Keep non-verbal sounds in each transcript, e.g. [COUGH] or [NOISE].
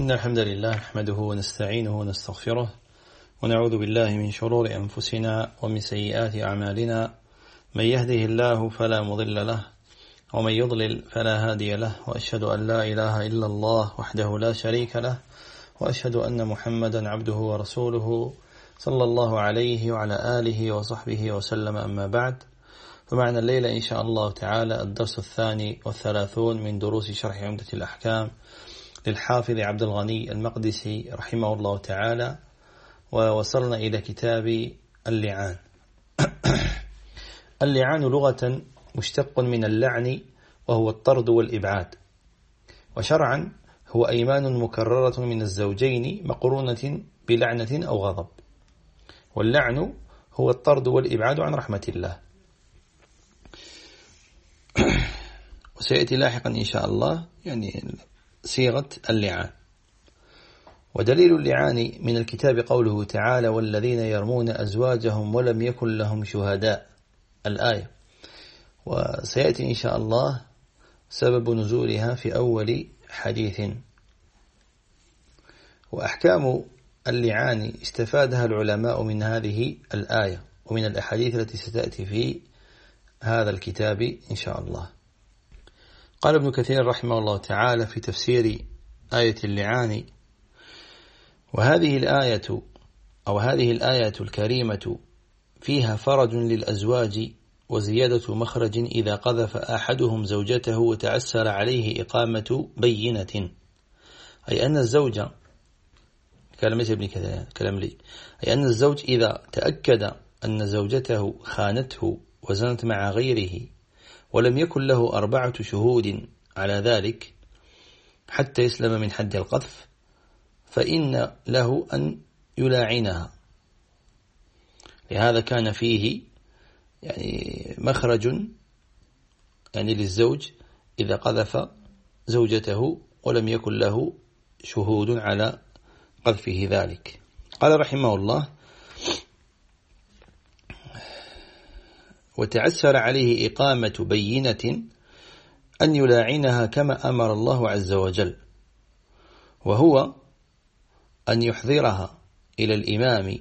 إن الحمد لله نحمده ونستعينه ونستغفره ونعوذ بالله من شرور أنفسنا ومن سيئات أعمالنا. من يهده الله فلا مضل له ومن يضلل فلا هادي له وأشهد أن لا إله إلا الله وحده لا شريك له وأشهد أن محمدا عبده ورسوله صلى الله عليه وعلى آله وصحبه وسلم أما بعد. فمعنا الليلة إن شاء الله تعالى الدرس الثاني والثلاثون من دروس شرح عمدة الأحكام. للحافظ عبد الغني المقدسي رحمه الله تعالى ووصلنا إلى كتاب اللعان. [CLEARS THROAT] اللعان لغة مشتق من اللعن وهو الطرد والإبعاد. وشرعا هو أيمان مكررة من الزوجين مقرونة بلعنة أو غضب. واللعن هو الطرد والإبعاد عن رحمة الله. [CLEARS THROAT] وسيأتي لاحقا إن شاء الله يعني صيغة اللعان. ودليل اللعان من الكتاب قوله تعالى والذين يرمون أزواجهم ولم يكن لهم شهداء الآية. وسيأتي إن شاء الله سبب نزولها في أول حديث. وأحكام اللعان استفادها العلماء من هذه الآية ومن الأحاديث التي ستأتي في هذا الكتاب إن شاء الله. قال ابن كثير رحمه الله تعالى في تفسير آية اللعان وهذه الآية أو هذه الآية الكريمة فيها فرج للأزواج وزيادة مخرج إذا قذف أحدهم زوجته وتعسر عليه إقامة بينة. أي أن الزوج كلام ابن كلام لي. أي أن الزوج إذا تأكد أن زوجته خانته وزنت مع غيره ولم يكن له أربعة شهود على ذلك حتى يسلم من حد القذف فإن له أن يلاعنها. لهذا كان فيه يعني مخرج يعني للزوج إذا قذف زوجته ولم يكن له شهود على قذفه ذلك. قال رحمه الله وتعسر عليه إقامة بينة أن يلاعنها كما أمر الله عز وجل وهو أن يحضرها إلى الإمام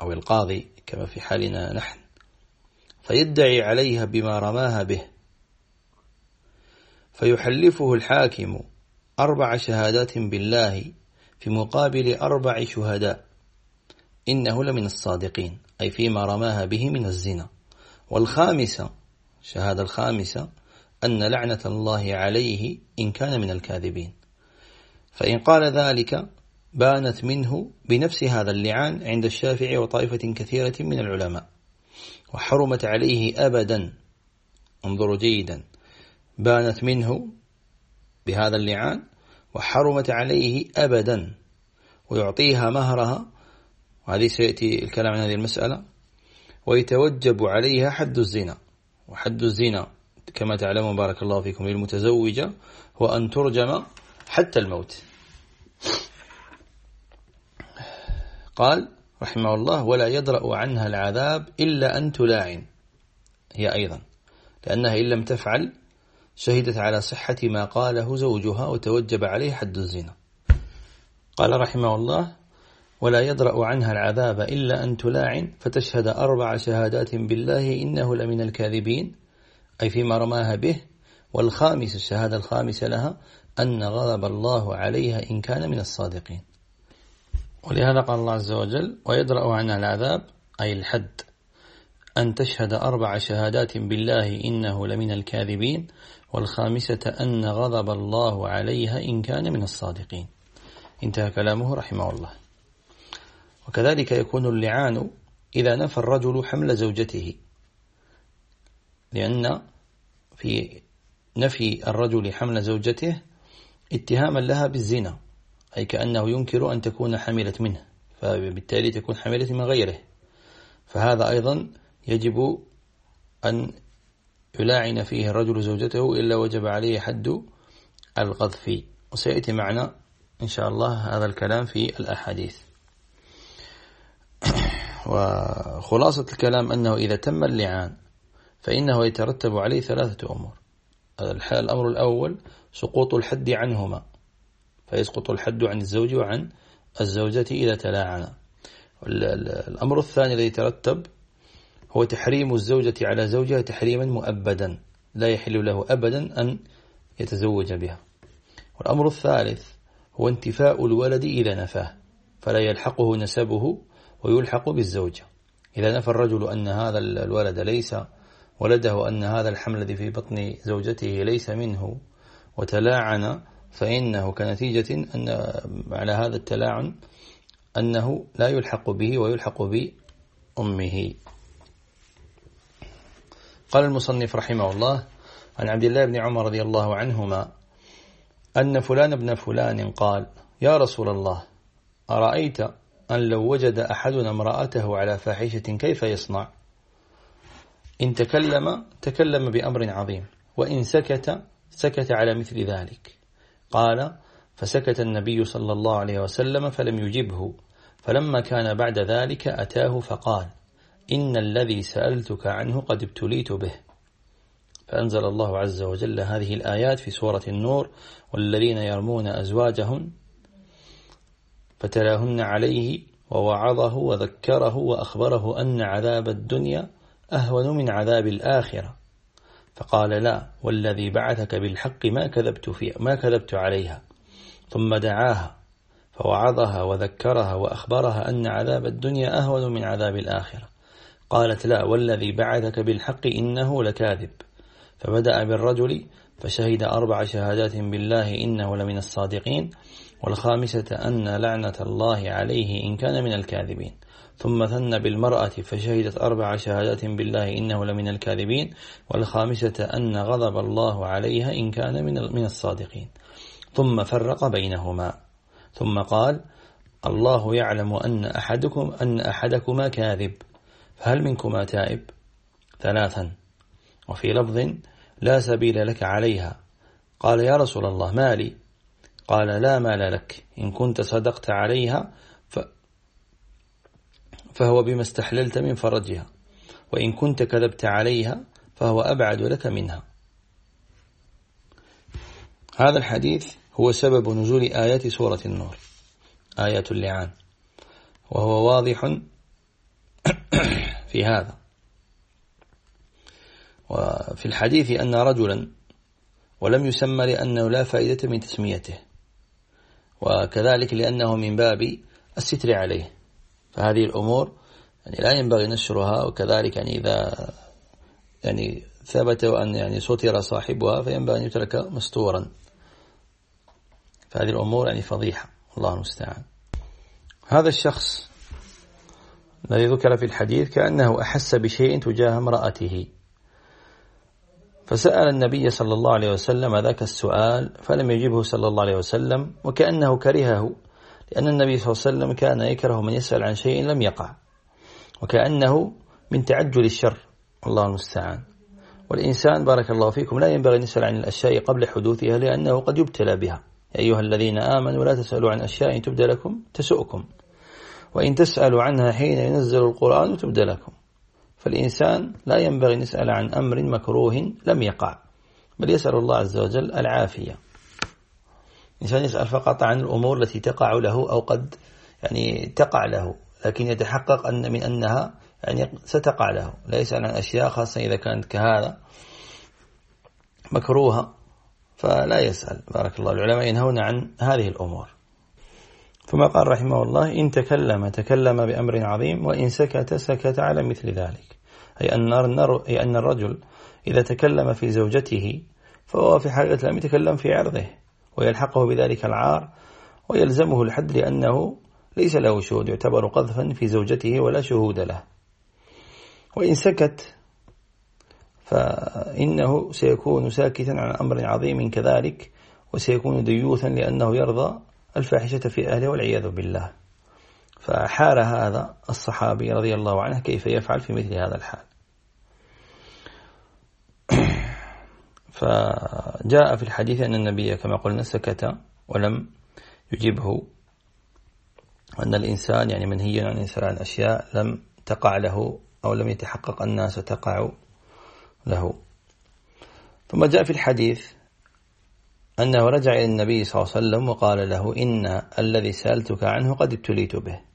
أو القاضي كما في حالنا نحن فيدعي عليها بما رماها به فيحلفه الحاكم أربع شهادات بالله في مقابل أربع شهداء إنه لمن الصادقين. أي فيما رماها به من الزنا. والخامسة شهادة الخامسة أن لعنة الله عليه إن كان من الكاذبين. فإن قال ذلك بانت منه بنفس هذا اللعان عند الشافعي وطائفة كثيرة من العلماء. وحرمت عليه أبدا انظروا جيدا بانت منه بهذا اللعان وحرمت عليه أبدا ويعطيها مهرها وهذه سيأتي الكلام عن هذه المسألة. ويتوجب عليها حد الزنا. وحد الزنا كما تعلمون بارك الله فيكم للمتزوجة هو أن ترجم حتى الموت. قال رحمه الله ولا يدرأ عنها العذاب إلا أن تلاعن هي أيضا. لأنها إن لم تفعل شهدت على صحة ما قاله زوجها وتوجب عليه حد الزنا. قال رحمه الله ولا يدرأ عنها العذاب إلا أن تلاعن فتشهد أربع شهادات بالله إنه لمن الكاذبين. أي فيما رماها به والخامس الشهادة الخامسة لها أن غضب الله عليها إن كان من الصادقين. ولهذا قال الله عز وجل ويدرأ عنها العذاب أي الحد أن تشهد أربع شهادات بالله إنه لمن الكاذبين. والخامسة أن غضب الله عليها إن كان من الصادقين. انتهى كلامه رحمه الله. وكذلك يكون اللعان إذا نفى الرجل حمل زوجته لأن في نفي الرجل حمل زوجته اتهاما لها بالزنا أي كأنه ينكر أن تكون حملت منه فبالتالي تكون حملت من غيره. فهذا أيضا يجب أن يلاعن فيه الرجل زوجته إلا وجب عليه حد القذف وسيأتي معنا إن شاء الله هذا الكلام في الأحاديث. وخلاصة الكلام أنه إذا تم اللعان فإنه يترتب عليه ثلاثة أمور. الأمر الأول سقوط الحد عنهما فيسقط الحد عن الزوج وعن الزوجة إذا تلاعنا. الأمر الثاني الذي ترتب هو تحريم الزوجة على زوجها تحريما مؤبدا لا يحل له أبدا أن يتزوج بها. والأمر الثالث هو انتفاء الولد إذا نفاه فلا يلحقه نسبه ويلحق بالزوجة. إذا نفى الرجل أن هذا الولد ليس ولده أن هذا الحمل الذي في بطن زوجته ليس منه وتلاعن فإنه كنتيجة أن على هذا التلاعن أنه لا يلحق به ويلحق بأمه. قال المصنف رحمه الله عن عبد الله بن عمر رضي الله عنهما أن فلان ابن فلان قال يا رسول الله أرأيت أن لو وجد أحدنا امرأته على فاحشة كيف يصنع؟ إن تكلم تكلم بأمر عظيم وإن سكت سكت على مثل ذلك. قال فسكت النبي صلى الله عليه وسلم فلم يجبه. فلما كان بعد ذلك أتاه فقال إن الذي سألتك عنه قد ابتليت به. فأنزل الله عز وجل هذه الآيات في سورة النور والذين يرمون أزواجهم فتلاهن عليه ووعظه وذكره وأخبره أن عذاب الدنيا أهون من عذاب الآخرة. فقال لا والذي بعثك بالحق ما كذبت فيه ما كذبت عليها. ثم دعاها فوعظها وذكرها وأخبرها أن عذاب الدنيا أهون من عذاب الآخرة. قالت لا والذي بعثك بالحق إنه لكاذب. فبدأ بالرجل فشهد أربع شهادات بالله إنه لمن الصادقين. والخامسة أن لعنة الله عليه إن كان من الكاذبين. ثم ثن بالمرأة فشهدت أربع شهادات بالله إنه لمن الكاذبين. والخامسة أن غضب الله عليها إن كان من الصادقين. ثم فرق بينهما. ثم قال الله يعلم أن أحدكم أن أحدكما كاذب. فهل منكما تائب؟ ثلاثا. وفي لفظ لا سبيل لك عليها. قال يا رسول الله مالي قال لا مال لك. إن كنت صدقت عليها فهو بما استحللت من فرجها. وإن كنت كذبت عليها فهو أبعد لك منها. هذا الحديث هو سبب نزول آيات سورة النور. آيات اللعان. وهو واضح في هذا. وفي الحديث أن رجلا ولم يسمى لأنه لا فائدة من تسميته. وكذلك لأنه من باب الستر عليه. فهذه الأمور يعني لا ينبغي نشرها وكذلك يعني إذا يعني ثبت أن يعني ستر صاحبها فينبغي أن يترك مستورا. فهذه الأمور يعني فضيحة. الله المستعان. هذا الشخص الذي ذكر في الحديث كأنه أحس بشيء تجاه امرأته. فسأل النبي صلى الله عليه وسلم ذاك السؤال فلم يجبه صلى الله عليه وسلم وكأنه كرهه لأن النبي صلى الله عليه وسلم كان يكره من يسأل عن شيء لم يقع وكأنه من تعجل الشر. الله المستعان. والإنسان بارك الله فيكم لا ينبغي أن يسأل عن الأشياء قبل حدوثها لأنه قد يبتلى بها. يا أيها الذين آمنوا لا تسألوا عن أشياء تبدى لكم تسؤكم وإن تسألوا عنها حين ينزل القرآن تبدى لكم. فالإنسان لا ينبغي أن يسأل عن أمر مكروه لم يقع بل يسأل الله عز وجل العافية. الإنسان يسأل فقط عن الأمور التي تقع له أو قد يعني تقع له لكن يتحقق أن من أنها يعني ستقع له. لا يسأل عن أشياء خاصة إذا كانت كهذا مكروهة فلا يسأل. بارك الله العلماء ينهون عن هذه الأمور. ثم قال رحمه الله إن تكلم تكلم بأمر عظيم وإن سكت سكت على مثل ذلك. أي أن, أي أن الرجل إذا تكلم في زوجته فهو في حقيقة لم يتكلم في عرضه ويلحقه بذلك العار ويلزمه الحد لأنه ليس له شهود يعتبر قذفا في زوجته ولا شهود له. وإن سكت فإنه سيكون ساكتا عن أمر عظيم كذلك وسيكون ديوثا لأنه يرضى الفاحشة في أهله والعياذ بالله. فحار هذا الصحابي رضي الله عنه كيف يفعل في مثل هذا الحال. [CLEARS THROAT] فجاء في الحديث أن النبي كما قلنا سكت ولم يجبه أن الإنسان يعني منهي عن الإنسان عن أشياء لم تقع له أو لم يتحقق أنها ستقع له. ثم جاء في الحديث أنه رجع إلى النبي صلى الله عليه وسلم وقال له إن الذي سألتك عنه قد ابتليت به.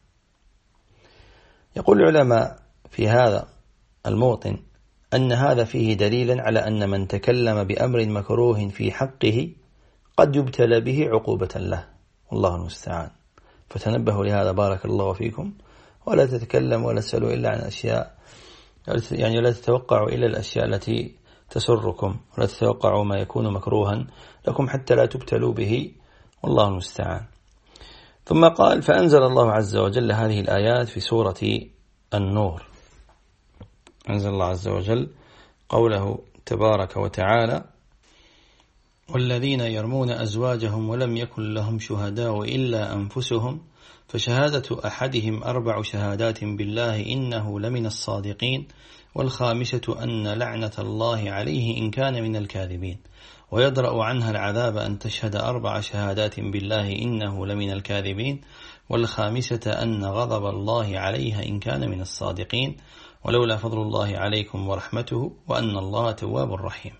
يقول العلماء في هذا الموطن أن هذا فيه دليلا على أن من تكلم بأمر مكروه في حقه قد يبتلى به عقوبة له. والله المستعان. فتنبهوا لهذا. بارك الله فيكم. ولا تتكلم ولا تسألوا إلا عن أشياء يعني لا تتوقعوا إلا الأشياء التي تسركم. ولا تتوقعوا ما يكون مكروها. لكم حتى لا تبتلوا به. والله المستعان. ثم قال فأنزل الله عز وجل هذه الآيات في سورة النور. أنزل الله عز وجل قوله تبارك وتعالى والذين يرمون أزواجهم ولم يكن لهم شهداء إلا أنفسهم فشهادة أحدهم أربع شهادات بالله إنه لمن الصادقين والخامسة أن لعنة الله عليه إن كان من الكاذبين. ويدرأ عنها العذاب أن تشهد أربع شهادات بالله إنه لمن الكاذبين والخامسة أن غضب الله عليها إن كان من الصادقين. ولولا فضل الله عليكم ورحمته وأن الله تواب رحيم.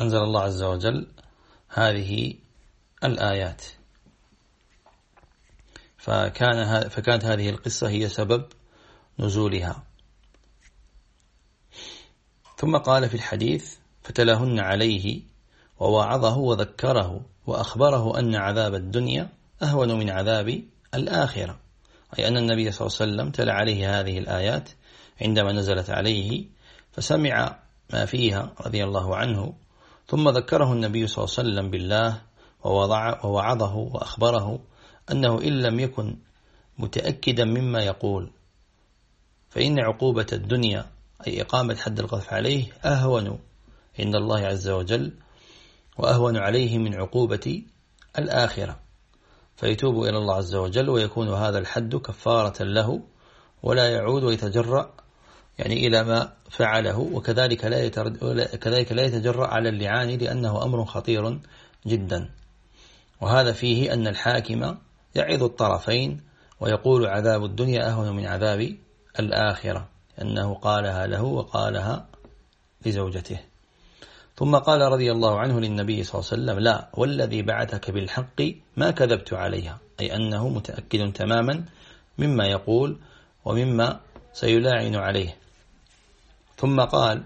أنزل الله عز وجل هذه الآيات. فكان فكانت هذه القصة هي سبب نزولها. ثم قال في الحديث فتلهن عليه ووعظه وذكره وأخبره أن عذاب الدنيا أهون من عذاب الآخرة. أي أن النبي صلى الله عليه وسلم تلا عليه هذه الآيات عندما نزلت عليه فسمع ما فيها رضي الله عنه ثم ذكره النبي صلى الله عليه وسلم بالله ووعظه وأخبره أنه إن لم يكن متأكدا مما يقول فإن عقوبة الدنيا أي إقامة حد القذف عليه أهون عند الله عز وجل وأهون عليه من عقوبة الآخرة. فيتوب إلى الله عز وجل ويكون هذا الحد كفارة له ولا يعود ويتجرأ يعني إلى ما فعله وكذلك لا كذلك لا يتجرأ على اللعان لأنه أمر خطير جدا. وهذا فيه أن الحاكم يعظ الطرفين ويقول عذاب الدنيا أهون من عذاب الآخرة أنه قالها له وقالها لزوجته. ثم قال رضي الله عنه للنبي صلى الله عليه وسلم لا والذي بعثك بالحق ما كذبت عليها. أي أنه متأكد تماما مما يقول ومما سيلاعن عليه. ثم قال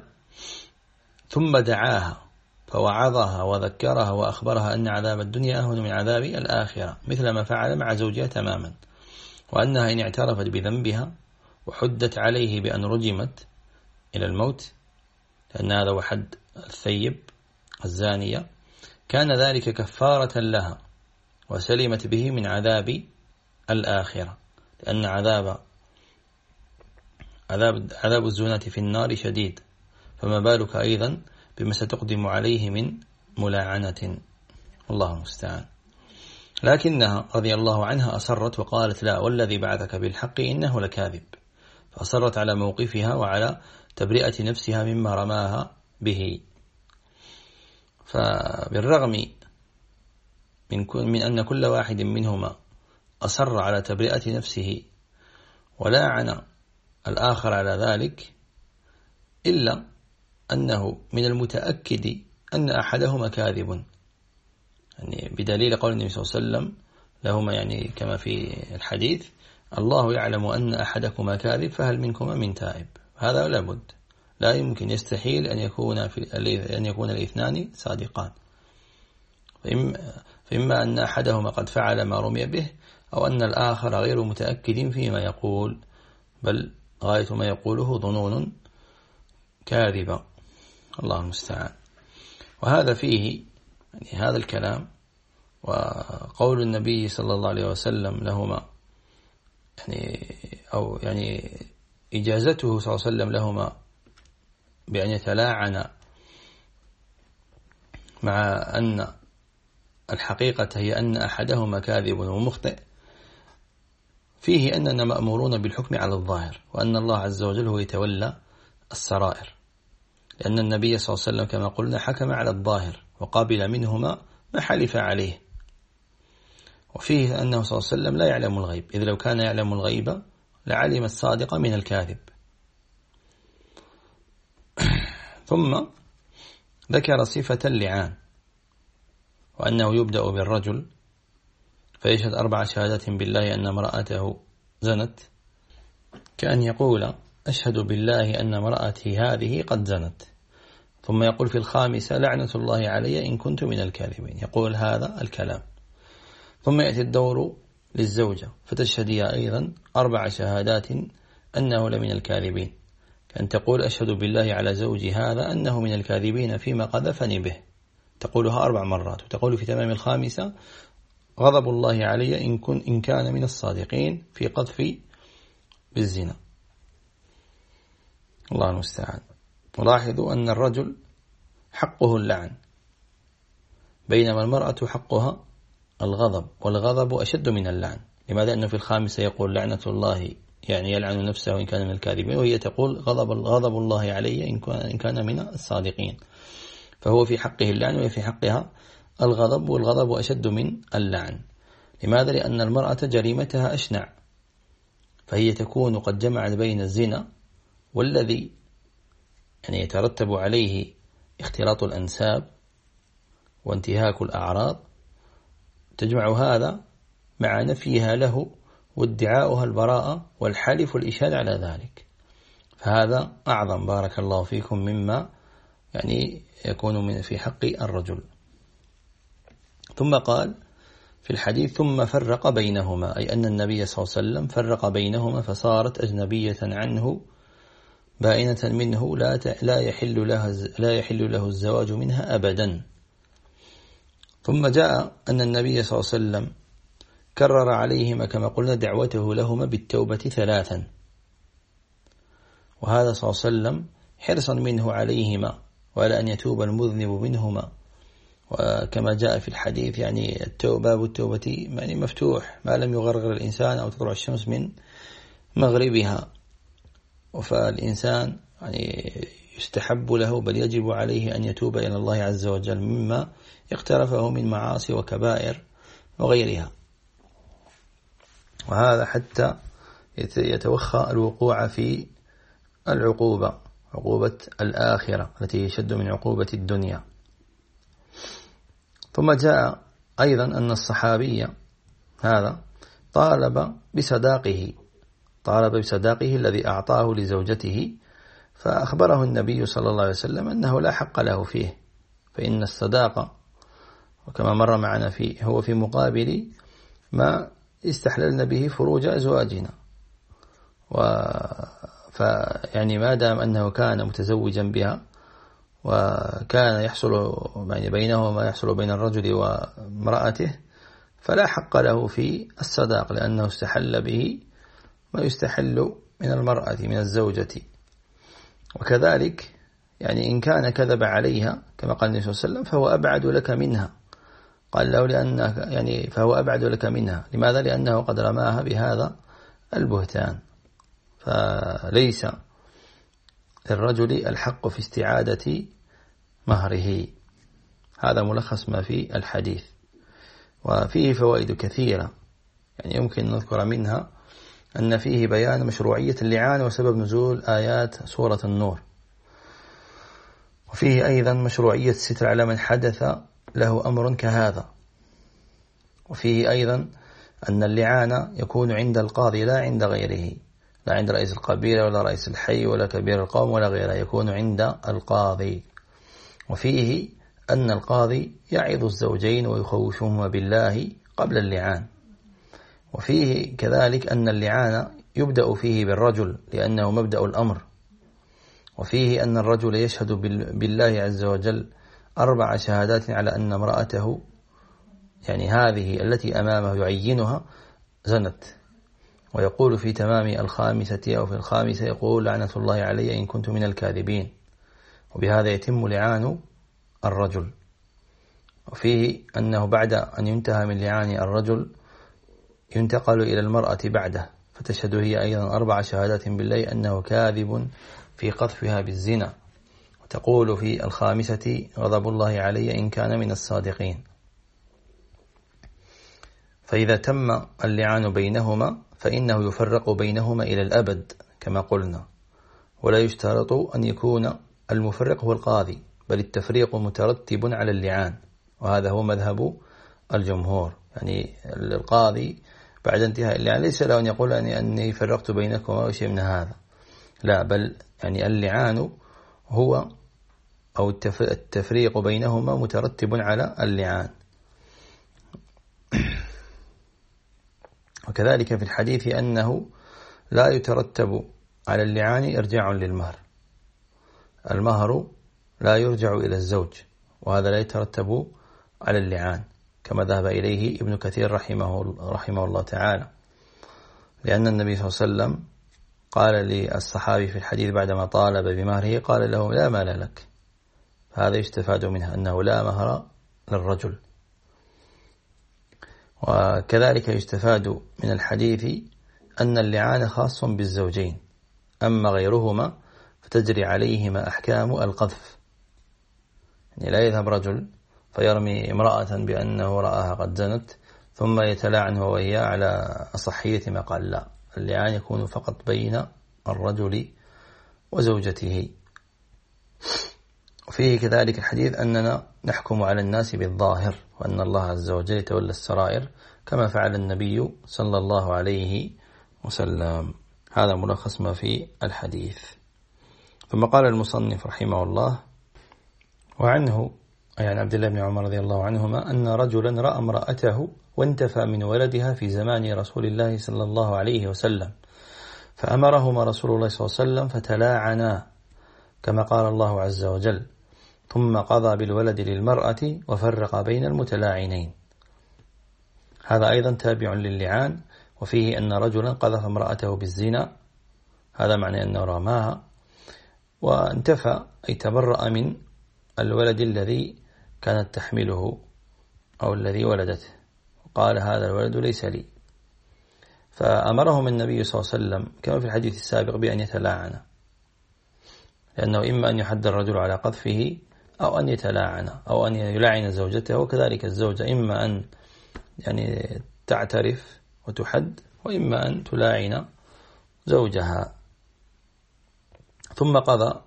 ثم دعاها فوعظها وذكرها وأخبرها أن عذاب الدنيا أهون من عذاب الآخرة مثل ما فعل مع زوجها تماما وأنها إن اعترفت بذنبها وحدت عليه بأن رجمت إلى الموت لأن هذا هو حد الثيب الزانية كان ذلك كفارة لها وسلمت به من عذاب الآخرة لأن عذاب عذاب عذاب الزناة في النار شديد فما بالك أيضا بما ستقدم عليه من ملاعنة. الله المستعان. لكنها رضي الله عنها أصرت وقالت لا والذي بعثك بالحق إنه لكاذب. فأصرت على موقفها وعلى تبرئة نفسها مما رماها به. فبالرغم من, من أن كل واحد منهما أصر على تبرئة نفسه ولاعن الآخر على ذلك إلا أنه من المتأكد أن أحدهما كاذب. يعني بدليل قول النبي صلى الله عليه وسلم لهما يعني كما في الحديث الله يعلم أن أحدكما كاذب فهل منكما من تائب؟ هذا لابد لا يمكن يستحيل أن يكون في أن يكون الاثنان صادقان. فإما أن أحدهما قد فعل ما رمي به أو أن الآخر غير متأكد فيما يقول بل غاية ما يقوله ظنون كاذبة. الله المستعان. وهذا فيه يعني هذا الكلام وقول النبي صلى الله عليه وسلم لهما يعني أو يعني إجازته صلى الله عليه وسلم لهما بأن يتلاعن مع أن الحقيقة هي أن أحدهما كاذب ومخطئ فيه أننا مأمورون بالحكم على الظاهر وأن الله عز وجل هو يتولى السرائر. لأن النبي صلى الله عليه وسلم كما قلنا حكم على الظاهر وقابل منهما ما حلف عليه. وفيه أنه صلى الله عليه وسلم لا يعلم الغيب إذ لو كان يعلم الغيب لعلم الصادق من الكاذب. ثم ذكر صفة اللعان وأنه يبدأ بالرجل فيشهد أربع شهادات بالله أن امرأته زنت كأن يقول أشهد بالله أن امرأتي هذه قد زنت. ثم يقول في الخامسة لعنة الله علي إن كنت من الكاذبين يقول هذا الكلام. ثم يأتي الدور للزوجة فتشهدها أيضا أربع شهادات أنه لمن الكاذبين. كأن تقول أشهد بالله على زوجي هذا أنه من الكاذبين فيما قذفني به. تقولها أربع مرات وتقول في تمام الخامسة غضب الله علي إن, كن إن كان من الصادقين في قذف بالزنا. الله المستعان. ولاحظوا أن الرجل حقه اللعن. بينما المرأة حقها الغضب والغضب أشد من اللعن. لماذا؟ أنه في الخامسة يقول لعنة الله يعني يلعن نفسه إن كان من الكاذبين وهي تقول غضب غضب الله علي إن كان من الصادقين. فهو في حقه اللعن وهي في حقها الغضب والغضب أشد من اللعن. لماذا؟ لأن المرأة جريمتها أشنع. فهي تكون قد جمعت بين الزنا والذي يعني يترتب عليه اختلاط الأنساب وانتهاك الأعراض. تجمع هذا مع نفيها له وادعاؤها البراءة والحلف والإشهاد على ذلك. فهذا أعظم بارك الله فيكم مما يعني يكون من في حق الرجل. ثم قال في الحديث ثم فرق بينهما. أي أن النبي صلى الله عليه وسلم فرق بينهما فصارت أجنبية عنه بائنة منه لا لا يحل لها لا يحل له الزواج منها أبدا. ثم جاء أن النبي صلى الله عليه وسلم كرر عليهما كما قلنا دعوته لهما بالتوبة ثلاثا. وهذا صلى الله عليه وسلم حرصا منه عليهما وعلى أن يتوب المذنب منهما. وكما جاء في الحديث يعني التوبة باب التوبة يعني مفتوح ما لم يغرغر الإنسان أو تطلع الشمس من مغربها. فالإنسان يعني يستحب له بل يجب عليه أن يتوب إلى الله عز وجل مما اقترفه من معاصي وكبائر وغيرها. وهذا حتى يتوخى الوقوع في العقوبة عقوبة الآخرة التي يشد من عقوبة الدنيا. ثم جاء أيضا أن الصحابي هذا طالب بصداقه طالب بصداقه الذي أعطاه لزوجته فأخبره النبي صلى الله عليه وسلم أنه لا حق له فيه فإن الصداقة وكما مر معنا فيه هو في مقابل ما استحللنا به فروج أزواجنا. و فيعني ما دام أنه كان متزوجا بها وكان يحصل يعني بينه ما يحصل بين الرجل وامرأته فلا حق له في الصداق لأنه استحل به ما يستحل من المرأة من الزوجة. وكذلك يعني إن كان كذب عليها كما قال النبي صلى الله عليه وسلم فهو أبعد لك منها. قال له لأنك يعني فهو أبعد لك منها. لماذا؟ لأنه قد رماها بهذا البهتان. فليس للرجل الحق في استعادة مهره. هذا ملخص ما في الحديث. وفيه فوائد كثيرة. يعني يمكن نذكر منها أن فيه بيان مشروعية اللعان وسبب نزول آيات سورة النور. وفيه أيضا مشروعية الستر على من حدث له أمر كهذا. وفيه أيضا أن اللعان يكون عند القاضي لا عند غيره لا عند رئيس القبيلة ولا رئيس الحي ولا كبير القوم ولا غيره يكون عند القاضي. وفيه أن القاضي يعظ الزوجين ويخوفهما بالله قبل اللعان. وفيه كذلك أن اللعان يبدأ فيه بالرجل لأنه مبدأ الأمر. وفيه أن الرجل يشهد بالله عز وجل أربع شهادات على أن امرأته يعني هذه التي أمامه يعينها زنت. ويقول في تمام الخامسة أو في الخامسة يقول لعنة الله علي إن كنت من الكاذبين. وبهذا يتم لعان الرجل. وفيه أنه بعد أن ينتهى من لعان الرجل ينتقل إلى المرأة بعده. فتشهد هي أيضا أربع شهادات بالله أنه كاذب في قذفها بالزنا. وتقول في الخامسة غضب الله علي إن كان من الصادقين. فإذا تم اللعان بينهما فإنه يفرق بينهما إلى الأبد كما قلنا. ولا يشترط أن يكون المفرق هو القاضي بل التفريق مترتب على اللعان. وهذا هو مذهب الجمهور. يعني القاضي بعد انتهاء اللعان ليس له أن يقول أني, أني فرقت بينكما أو شيء من هذا. لا بل يعني اللعان هو أو التفريق بينهما مترتب على اللعان. وكذلك في الحديث أنه لا يترتب على اللعان إرجاع للمهر. المهر لا يرجع إلى الزوج وهذا لا يترتب على اللعان كما ذهب إليه ابن كثير رحمه, رحمه الله تعالى. لأن النبي صلى الله عليه وسلم قال للصحابي في الحديث بعدما طالب بمهره قال له لا مال لك. هذا يستفاد منها أنه لا مهر للرجل. وكذلك يستفاد من الحديث أن اللعان خاص بالزوجين أما غيرهما فتجري عليهما أحكام القذف. يعني لا يذهب رجل فيرمي امرأة بأنه رآها قد زنت ثم يتلاعن هو وإياه على أصحية ما قال لا. اللعان يكون فقط بين الرجل وزوجته. وفيه كذلك الحديث أننا نحكم على الناس بالظاهر وأن الله عز وجل يتولى السرائر كما فعل النبي صلى الله عليه وسلم. هذا ملخص ما في الحديث. ثم قال المصنف رحمه الله وعنه أي عن عبد الله بن عمر رضي الله عنهما أن رجلا رأى امرأته وانتفى من ولدها في زمان رسول الله صلى الله عليه وسلم. فأمرهما رسول الله صلى الله عليه وسلم فتلاعنا كما قال الله عز وجل. ثم قضى بالولد للمرأة وفرق بين المتلاعنين. هذا أيضا تابع للعان وفيه أن رجلا قذف امرأته بالزنا. هذا معنى أنه رماها. وانتفى أي تبرأ من الولد الذي كانت تحمله أو الذي ولدته. قال هذا الولد ليس لي. فأمرهم النبي صلى الله عليه وسلم كما في الحديث السابق بأن يتلاعن. لأنه إما أن يحد الرجل على قذفه أو أن يتلاعن أو أن يلاعن زوجته وكذلك الزوجة إما أن يعني تعترف وتحد وإما أن تلاعن زوجها. ثم قضى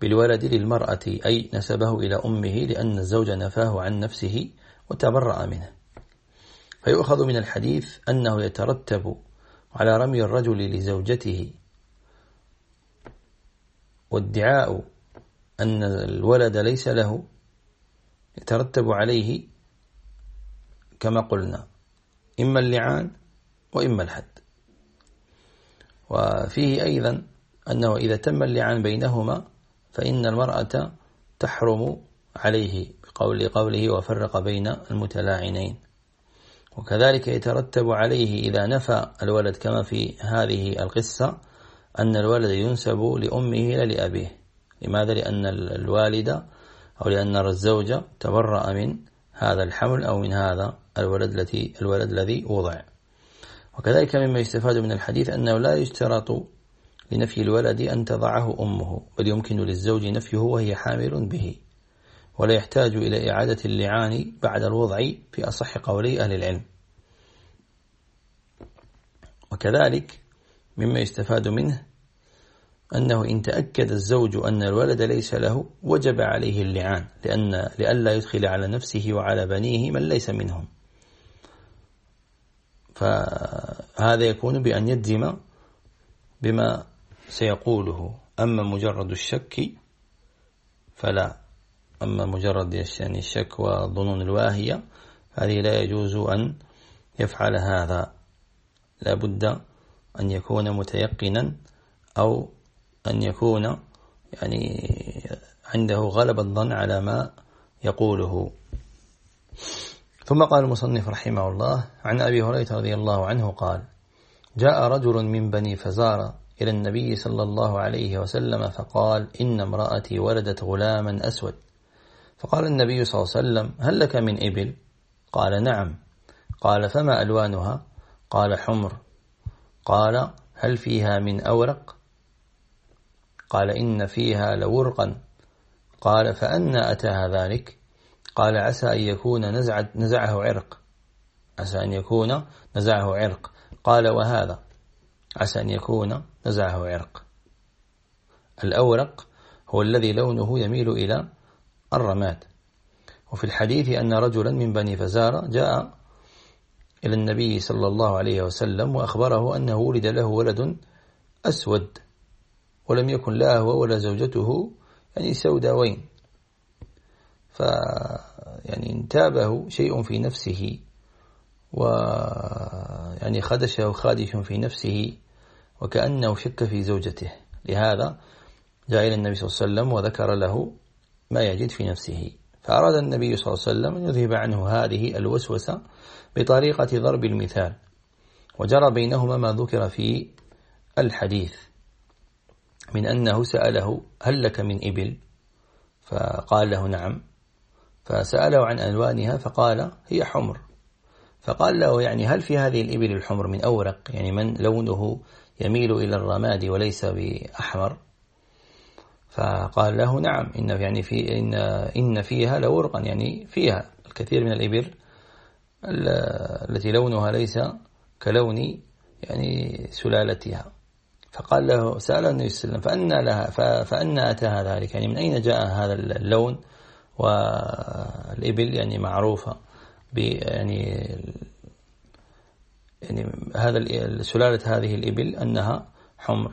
بالولد للمرأة أي نسبه إلى أمه لأن الزوج نفاه عن نفسه وتبرأ منه. فيؤخذ من الحديث أنه يترتب على رمي الرجل لزوجته وادعاء أن الولد ليس له يترتب عليه كما قلنا إما اللعان وإما الحد. وفيه أيضا أنه إذا تم اللعان بينهما فإن المرأة تحرم عليه بقول قوله وفرق بين المتلاعنين. وكذلك يترتب عليه إذا نفى الولد كما في هذه القصة أن الولد ينسب لأمه لا لأبيه. لماذا؟ لأن الوالد أو لأن الزوجة تبرأ من هذا الحمل أو من هذا الولد الذي الولد الذي وضع. وكذلك مما يستفاد من الحديث أنه لا يشترط لنفي الولد أن تضعه أمه بل يمكن للزوج نفيه وهي حامل به. ولا يحتاج إلى إعادة اللعان بعد الوضع في أصح قولي أهل العلم. وكذلك مما يستفاد منه أنه إن تأكد الزوج أن الولد ليس له وجب عليه اللعان لأن لئلا يدخل على نفسه وعلى بنيه من ليس منهم. فهذا يكون بأن يجزم بما سيقوله. أما مجرد الشك فلا. أما مجرد يعني الشك والظنون الواهية هذه لا يجوز أن يفعل هذا. لا بد أن يكون متيقنا أو أن يكون يعني عنده غلب الظن على ما يقوله. ثم قال المصنف رحمه الله عن أبي هريرة رضي الله عنه قال جاء رجل من بني فزارة إلى النبي صلى الله عليه وسلم فقال إن امرأتي ولدت غلاما أسود. فقال النبي صلى الله عليه وسلم هل لك من إبل؟ قال نعم. قال فما ألوانها؟ قال حمر. قال هل فيها من أورق؟ قال إن فيها لورقا. قال فأنا أتاها ذلك. قال عسى أن يكون نزع نزعه عرق. عسى أن يكون نزعه عرق. قال وهذا. عسى أن يكون نزعه عرق. الأورق هو الذي لونه يميل إلى الرماد. وفي الحديث أن رجلا من بني فزارة جاء إلى النبي صلى الله عليه وسلم وأخبره أنه ولد له ولد أسود. ولم يكن لا هو ولا زوجته يعني سوداوين. ف يعني انتابه شيء في نفسه و يعني خدشه خادش في نفسه وكأنه شك في زوجته. لهذا جاء إلى النبي صلى الله عليه وسلم وذكر له ما يجد في نفسه. فأراد النبي صلى الله عليه وسلم أن يذهب عنه هذه الوسوسة بطريقة ضرب المثال. وجرى بينهما ما ذكر في الحديث. من أنه سأله هل لك من إبل؟ فقال له نعم. فسأله عن ألوانها فقال هي حمر. فقال له يعني هل في هذه الإبل الحمر من أورق؟ يعني من لونه يميل إلى الرماد وليس بأحمر. فقال له نعم إن يعني في إن إن فيها لورقا يعني فيها الكثير من الإبل التي لونها ليس كلون يعني سلالتها. فقال له سأل النبي صلى الله عليه وسلم فأنا لها فأنا أتاها ذلك. يعني من أين جاء هذا اللون؟ والإبل يعني معروفة يعني يعني هذا سلالة هذه الإبل أنها حمر.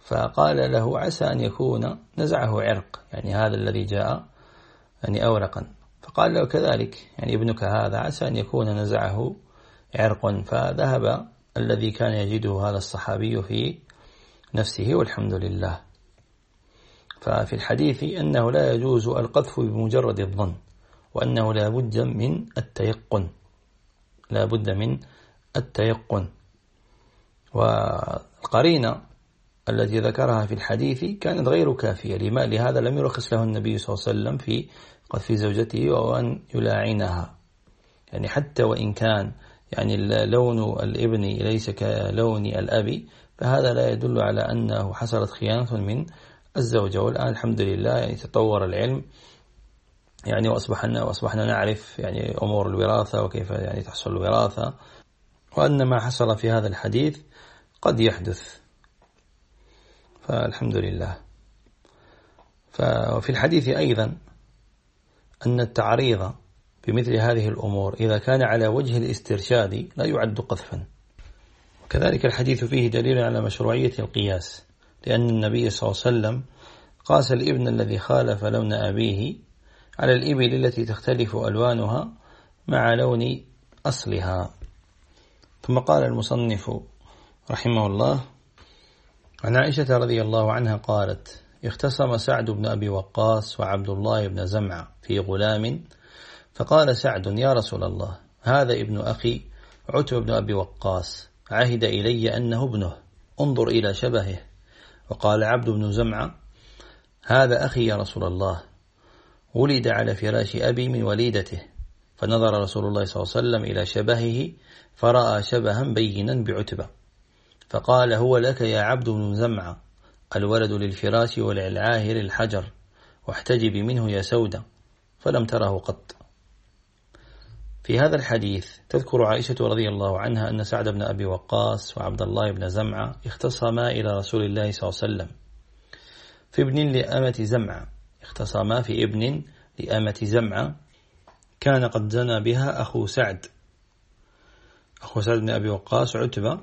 فقال له عسى أن يكون نزعه عرق. يعني هذا الذي جاء يعني أورقا. فقال له كذلك. يعني ابنك هذا عسى أن يكون نزعه عرق. فذهب الذي كان يجده هذا الصحابي في نفسه والحمد لله. ففي الحديث أنه لا يجوز القذف بمجرد الظن وأنه لا بد من التيقن. لا بد من التيقن. والقرينة التي ذكرها في الحديث كانت غير كافية لما لهذا لم يرخص له النبي صلى الله عليه وسلم في قذف زوجته وأن يلاعنها. يعني حتى وإن كان يعني لون الابن ليس كلون الأب فهذا لا يدل على أنه حصلت خيانة من الزوجة والآن الحمد لله يعني تطور العلم يعني وأصبحنا, وأصبحنا نعرف يعني أمور الوراثة وكيف يعني تحصل الوراثة وأن ما حصل في هذا الحديث قد يحدث. فالحمد لله. ففي الحديث أيضا أن التعريض بمثل هذه الأمور. إذا كان على وجه الاسترشاد لا يعد قذفا. وكذلك الحديث فيه دليل على مشروعية القياس. لأن النبي صلى الله عليه وسلم قاس الإبن الذي خالف لون أبيه على الإبل التي تختلف ألوانها مع لون أصلها. ثم قال المصنف رحمه الله عن عائشة رضي الله عنها قالت اختصم سعد بن أبي وقاص وعبد الله بن زمع في غلام فقال سعد يا رسول الله هذا ابن أخي عتب بن أبي وقاص عهد إلي أنه ابنه انظر إلى شبهه. وقال عبد بن زمع هذا أخي يا رسول الله ولد على فراش أبي من وليدته. فنظر رسول الله صلى الله عليه وسلم إلى شبهه فرأى شبها بينا بعتبة. فقال هو لك يا عبد بن زمع الولد للفراش وللعاهر الحجر واحتجب منه يا سودة فلم تره قط. في هذا الحديث تذكر عائشة رضي الله عنها أن سعد بن أبي وقاص وعبد الله بن زمعة اختصما إلى رسول الله صلى الله عليه وسلم. في ابن لأمة زمعة اختصما في ابن لأمة زمعة كان قد زنى بها أخو سعد. أخو سعد بن أبي وقاص عتبة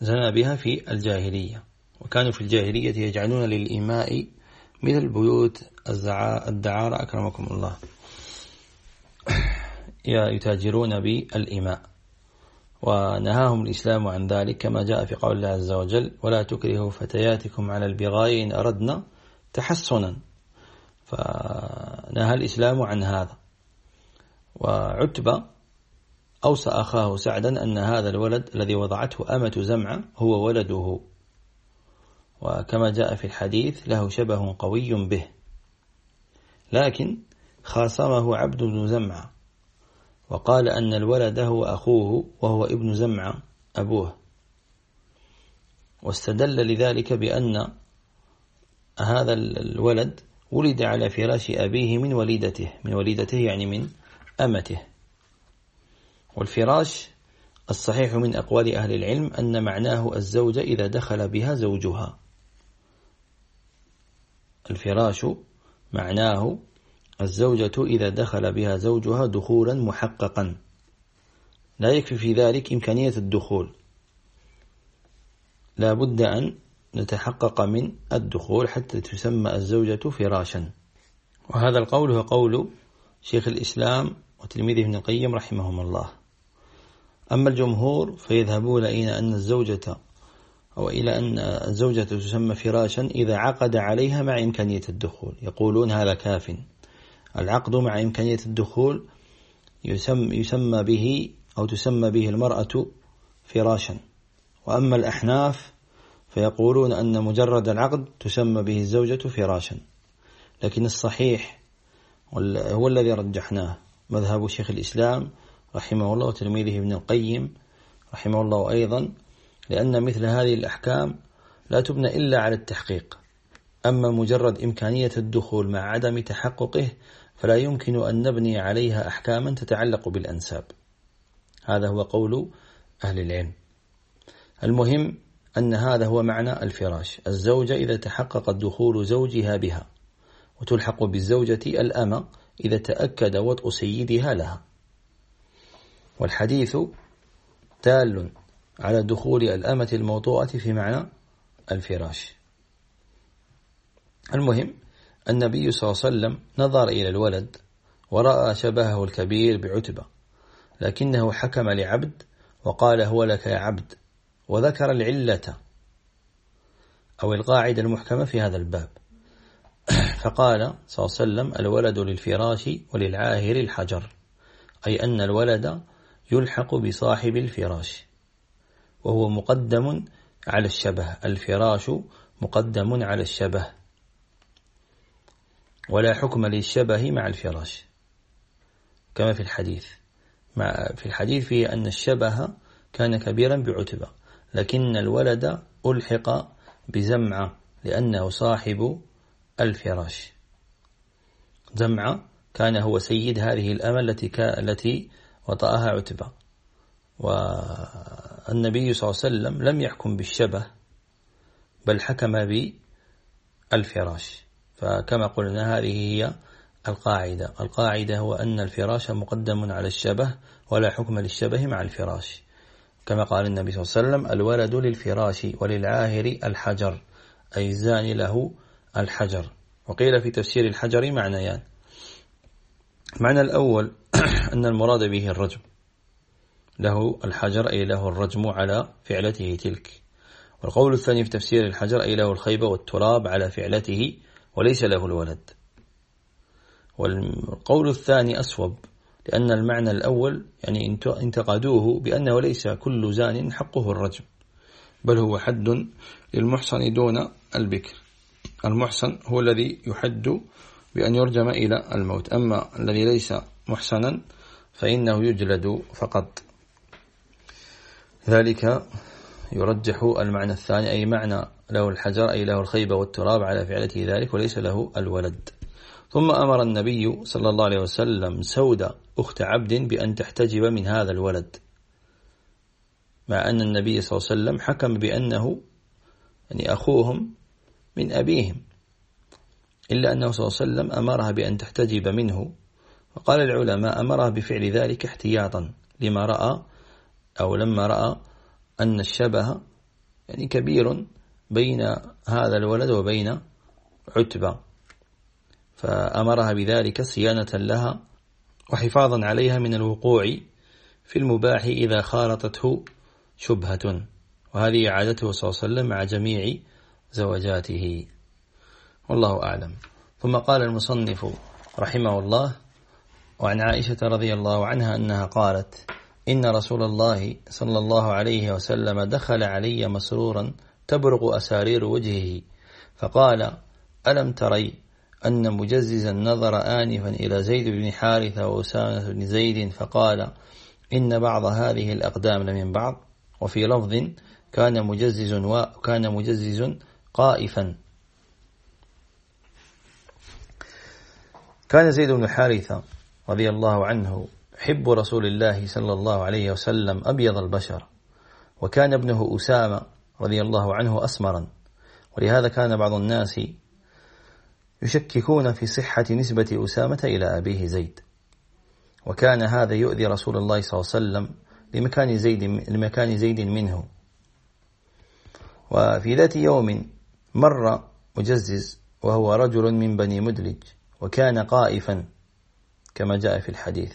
زنى بها في الجاهلية وكانوا في الجاهلية يجعلون للإماء مثل بيوت الدعارة أكرمكم الله. يتاجرون بالإماء ونهاهم الإسلام عن ذلك كما جاء في قول الله عز وجل ولا تكرهوا فتياتكم على البغاء إن أردنا تحسنا. فنهى الإسلام عن هذا. وعتبة أوصى أخاه سعدا أن هذا الولد الذي وضعته أمة زمعة هو ولده. وكما جاء في الحديث له شبه قوي به. لكن خاصمه عبد بن زمعة. وقال أن الولد هو أخوه وهو ابن زمعة أبوه. واستدل لذلك بأن هذا الولد ولد على فراش أبيه من وليدته من وليدته يعني من أمته. والفراش الصحيح من أقوال أهل العلم أن معناه الزوجة إذا دخل بها زوجها. الفراش معناه الزوجة إذا دخل بها زوجها دخولا محققا. لا يكفي في ذلك إمكانية الدخول. لا بد أن نتحقق من الدخول حتى تسمى الزوجة فراشا. وهذا القول هو قول شيخ الإسلام وتلميذه ابن القيم رحمهم الله. أما الجمهور فيذهبون إلى أن الزوجة أو إلى أن الزوجة تسمى فراشا إذا عقد عليها مع إمكانية الدخول. يقولون هذا كاف. العقد مع إمكانية الدخول يسمى, يسمى به أو تسمى به المرأة فراشا. وأما الأحناف فيقولون أن مجرد العقد تسمى به الزوجة فراشا. لكن الصحيح هو الذي رجحناه مذهب شيخ الإسلام رحمه الله وتلميذه ابن القيم رحمه الله أيضا لأن مثل هذه الأحكام لا تبنى إلا على التحقيق. أما مجرد إمكانية الدخول مع عدم تحققه فلا يمكن أن نبني عليها أحكاما تتعلق بالأنساب. هذا هو قول أهل العلم. المهم أن هذا هو معنى الفراش. الزوجة إذا تحقق دخول زوجها بها وتلحق بالزوجة الأمة إذا تأكد وطء سيدها لها. والحديث تال على دخول الأمة الموطوءة في معنى الفراش. المهم النبي صلى الله عليه وسلم نظر إلى الولد ورأى شبهه الكبير بعتبة لكنه حكم لعبد وقال هو لك يا عبد وذكر العلة أو القاعدة المحكمة في هذا الباب. [COUGHS] فقال صلى الله عليه وسلم الولد للفراش وللعاهر الحجر أي أن الولد يلحق بصاحب الفراش وهو مقدم على الشبه الفراش مقدم على الشبه. ولا حكم للشبه مع الفراش. كما في الحديث. مع في الحديث فيه أن الشبه كان كبيرا بعتبة لكن الولد ألحق بزمعة لأنه صاحب الفراش. زمعة كان هو سيد هذه الأمة التي التي وطأها عتبة. والنبي صلى الله عليه وسلم لم يحكم بالشبه بل حكم بالفراش. فكما قلنا هذه هي القاعدة. القاعدة هو أن الفراش مقدم على الشبه ولا حكم للشبه مع الفراش. كما قال النبي صلى الله عليه وسلم الولد للفراش وللعاهر الحجر أي الزاني له الحجر. وقيل في تفسير الحجر معنيان. معنى الأول [CLEARS THROAT] أن المراد به الرجم. له الحجر أي له الرجم على فعلته تلك. والقول الثاني في تفسير الحجر أي له الخيبة والتراب على فعلته وليس له الولد. والقول الثاني أصوب لأن المعنى الأول يعني انتقدوه بأنه ليس كل زان حقه الرجم بل هو حد للمحصن دون البكر. المحصن هو الذي يحد بأن يرجم إلى الموت. أما الذي ليس محسنا فإنه يجلد فقط. ذلك يرجح المعنى الثاني أي معنى له الحجر أي له الخيبة والتراب على فعلته ذلك وليس له الولد. ثم أمر النبي صلى الله عليه وسلم سودة أخت عبد بأن تحتجب من هذا الولد. مع أن النبي صلى الله عليه وسلم حكم بأنه يعني أخوهم من أبيهم إلا أنه صلى الله عليه وسلم أمرها بأن تحتجب منه. وقال العلماء أمرها بفعل ذلك احتياطا لما رأى أو لما رأى أن الشبه يعني كبير بين هذا الولد وبين عتبة فأمرها بذلك صيانة لها وحفاظا عليها من الوقوع في المباح إذا خالطته شبهة وهذه عادته صلى الله عليه وسلم مع جميع زوجاته. والله أعلم. ثم قال المصنف رحمه الله وعن عائشة رضي الله عنها أنها قالت إن رسول الله صلى الله عليه وسلم دخل علي مسرورا تبرق أسارير وجهه فقال ألم تري أن مجززا نظر آنفا إلى زيد بن حارثة وأسامة بن زيد؟ فقال إن بعض هذه الأقدام لمن بعض وفي لفظ كان مجزز وكان مجزز قائفا. كان زيد بن حارثة رضي الله عنه حب رسول الله صلى الله عليه وسلم أبيض البشر وكان ابنه أسامة رضي الله عنه أسمرا ولهذا كان بعض الناس يشككون في صحة نسبة أسامة إلى أبيه زيد. وكان هذا يؤذي رسول الله صلى الله عليه وسلم لمكان زيد, لمكان زيد منه. وفي ذات يوم مر مجزز وهو رجل من بني مدلج وكان قائفا كما جاء في الحديث.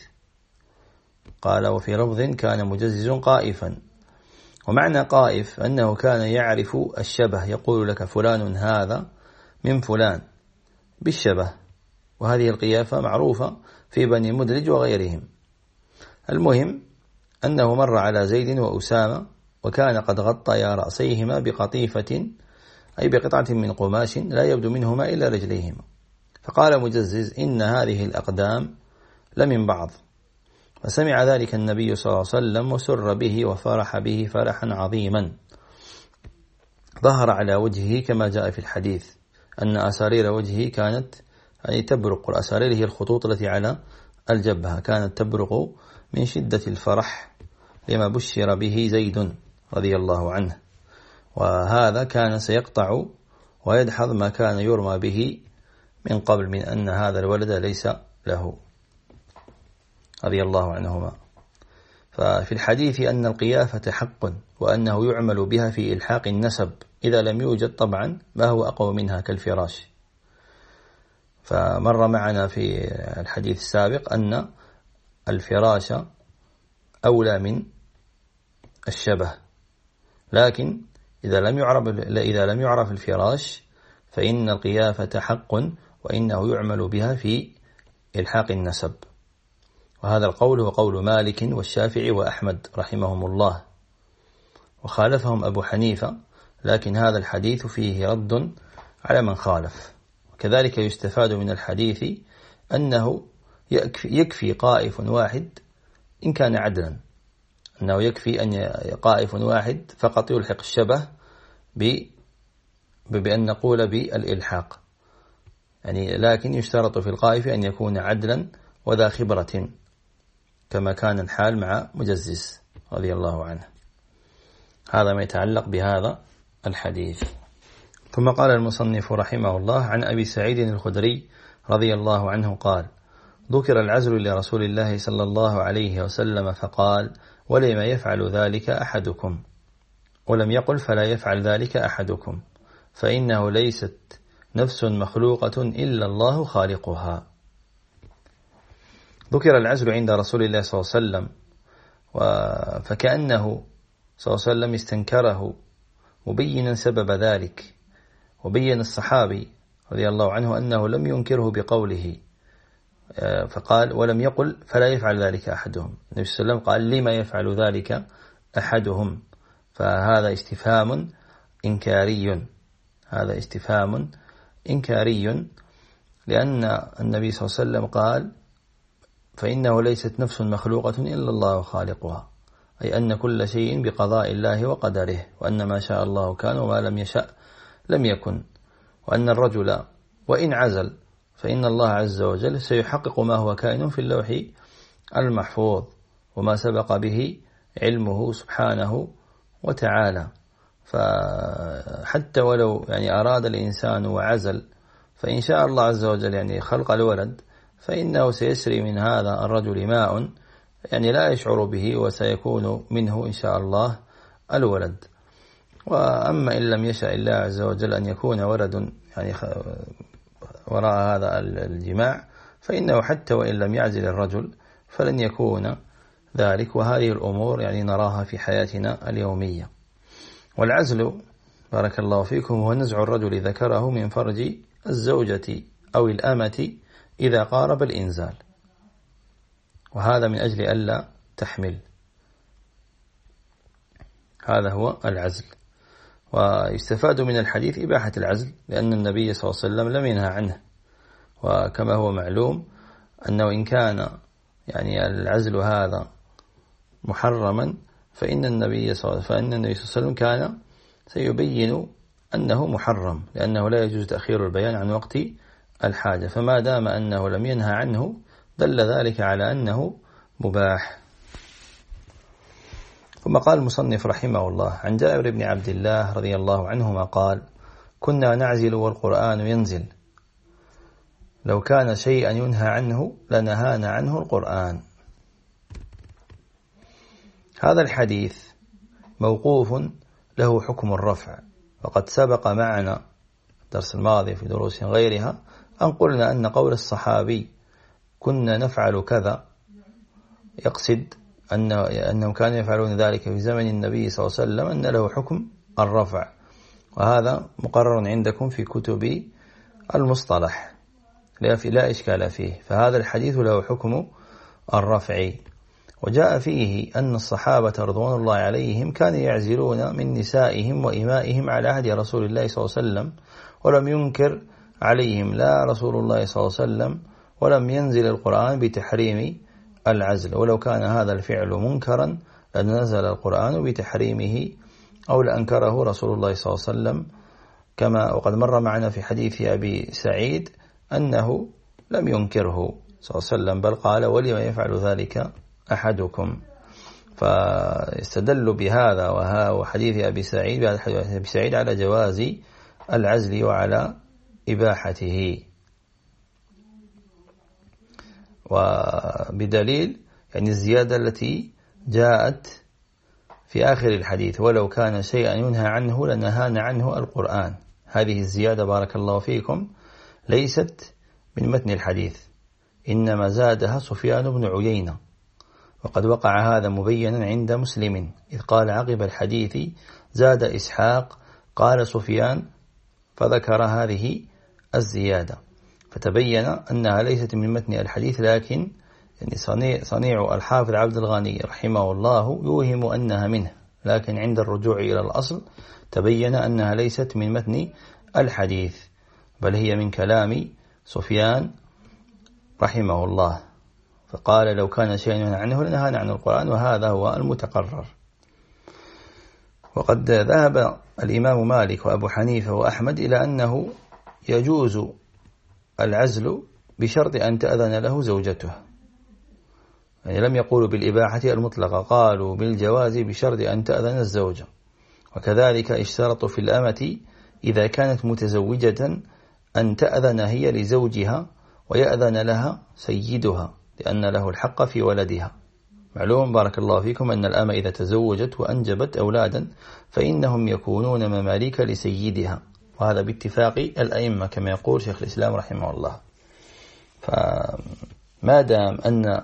قال وفي لفظ كان مجزز قائفا. ومعنى قائف أنه كان يعرف الشبه يقول لك فلان هذا من فلان بالشبه. وهذه القيافة معروفة في بني مدلج وغيرهم. المهم أنه مر على زيد وأسامة وكان قد غطيا رأسيهما بقطيفة أي بقطعة من قماش لا يبدو منهما إلا رجليهما. فقال مجزز إن هذه الأقدام لمن بعض. فسمع ذلك النبي صلى الله عليه وسلم وسر به وفرح به فرحا عظيما. ظهر على وجهه كما جاء في الحديث أن أسارير وجهه كانت أي تبرق. الأسارير هي الخطوط التي على الجبهة كانت تبرق من شدة الفرح لما بشر به زيد رضي الله عنه. وهذا كان سيقطع ويدحض ما كان يرمى به من قبل من أن هذا الولد ليس له. رضي الله عنهما. ففي الحديث أن القيافة حق وأنه يعمل بها في إلحاق النسب إذا لم يوجد طبعا ما هو أقوى منها كالفراش. فمر معنا في الحديث السابق أن الفراش أولى من الشبه. لكن إذا لم يعرف إذا لم يعرف الفراش فإن القيافة حق وإنه يعمل بها في إلحاق النسب. وهذا القول هو قول مالك والشافعي وأحمد رحمهم الله. وخالفهم أبو حنيفة لكن هذا الحديث فيه رد على من خالف. وكذلك يستفاد من الحديث أنه يكفي قائف واحد إن كان عدلا. أنه يكفي أن قائف واحد فقط يلحق الشبه بأن نقول بالإلحاق. يعني لكن يشترط في القائف أن يكون عدلا وذا خبرة. كما كان الحال مع مجزز رضي الله عنه. هذا ما يتعلق بهذا الحديث. ثم قال المصنف رحمه الله عن أبي سعيد الخدري رضي الله عنه قال ذكر العزل لرسول الله صلى الله عليه وسلم فقال ولم يفعل ذلك أحدكم؟ ولم يقل فلا يفعل ذلك أحدكم؟ فإنه ليست نفس مخلوقة إلا الله خالقها. ذكر العزل عند رسول الله صلى الله عليه وسلم فكأنه صلى الله عليه وسلم استنكره مبينا سبب ذلك وبين الصحابي رضي الله عنه أنه لم ينكره بقوله فقال ولم يقل فلا يفعل ذلك أحدهم. النبي صلى الله عليه وسلم قال لما يفعل ذلك أحدهم؟ فهذا استفهام إنكاري هذا استفهام إنكاري لأن النبي صلى الله عليه وسلم قال فإنه ليست نفس مخلوقة إلا الله خالقها أي أن كل شيء بقضاء الله وقدره وأن ما شاء الله كان وما لم يشأ لم يكن وأن الرجل وإن عزل فإن الله عز وجل سيحقق ما هو كائن في اللوح المحفوظ وما سبق به علمه سبحانه وتعالى. فحتى ولو يعني أراد الإنسان وعزل فإن شاء الله عز وجل يعني خلق الولد فإنه سيسري من هذا الرجل ماء يعني لا يشعر به وسيكون منه إن شاء الله الولد. وأما إن لم يشاء الله عز وجل أن يكون ولد يعني وراء هذا الجماع فإنه حتى وإن لم يعزل الرجل فلن يكون ذلك. وهذه الأمور يعني نراها في حياتنا اليومية. والعزل بارك الله فيكم هو نزع الرجل ذكره من فرج الزوجة أو الأمة إذا قارب الإنزال. وهذا من أجل ألا تحمل. هذا هو العزل. ويستفاد من الحديث إباحة العزل لأن النبي صلى الله عليه وسلم لم ينهى عنه. وكما هو معلوم أنه إن كان يعني العزل هذا محرما فإن النبي صلى الله عليه وسلم كان سيبين أنه محرم لأنه لا يجوز تأخير البيان عن وقت الحاجة. فما دام أنه لم ينهى عنه دل ذلك على أنه مباح. ثم قال المصنف رحمه الله عن جابر بن عبد الله رضي الله عنهما قال كنا نعزل والقرآن ينزل. لو كان شيئا ينهى عنه لنهانا عنه القرآن. هذا الحديث موقوف له حكم الرفع. وقد سبق معنا الدرس الماضي في دروس غيرها أن قلنا أن قول الصحابي كنا نفعل كذا يقصد أن أنهم كانوا يفعلون ذلك في زمن النبي صلى الله عليه وسلم أن له حكم الرفع. وهذا مقرر عندكم في كتب المصطلح. لا, إشكال فيه. فهذا الحديث له حكم الرفع. وجاء فيه أن الصحابة رضوان الله عليهم كانوا يعزلون من نسائهم وإمائهم على عهد رسول الله صلى الله عليه وسلم ولم ينكر عليهم. لا رسول الله صلى الله عليه وسلم ولم ينزل القرآن بتحريم العزل. ولو كان هذا الفعل منكرا لنزل القرآن بتحريمه أو لأنكره رسول الله صلى الله عليه وسلم. كما وقد مر معنا في حديث أبي سعيد أنه لم ينكره صلى الله عليه وسلم بل قال ولما يفعل ذلك أحدكم. فاستدلوا بهذا وحديث أبي سعيد أبي سعيد على جواز العزل وعلى إباحته. وبدليل يعني الزيادة التي جاءت في آخر الحديث ولو كان شيئا ينهى عنه لنهانا عنه القرآن. هذه الزيادة بارك الله فيكم ليست من متن الحديث إنما زادها سفيان بن عيينة. وقد وقع هذا مبينا عند مسلم إذ قال عقب الحديث زاد إسحاق قال سفيان فذكر هذه الزيادة. فتبين أنها ليست من متن الحديث لكن يعني صنيع, الحافظ عبد الغني رحمه الله يوهم أنها منه. لكن عند الرجوع إلى الأصل تبين أنها ليست من متن الحديث بل هي من كلام سفيان رحمه الله. فقال لو كان شيء عنه لنهانا عن القرآن وهذا هو المتقرر. وقد ذهب الإمام مالك وأبو حنيفة وأحمد إلى أنه يجوز العزل بشرط أن تأذن له زوجته. يعني لم يقولوا بالإباحة المطلقة قالوا بالجواز بشرط أن تأذن الزوجة وكذلك اشترطوا في الأمة إذا كانت متزوجة أن تأذن هي لزوجها ويأذن لها سيدها لأن له الحق في ولدها. معلوم؟ بارك الله فيكم أن الأمة إذا تزوجت وأنجبت أولادا فإنهم يكونون مماليك لسيدها. وهذا باتفاق الأئمة كما يقول شيخ الإسلام رحمه الله. فما دام أن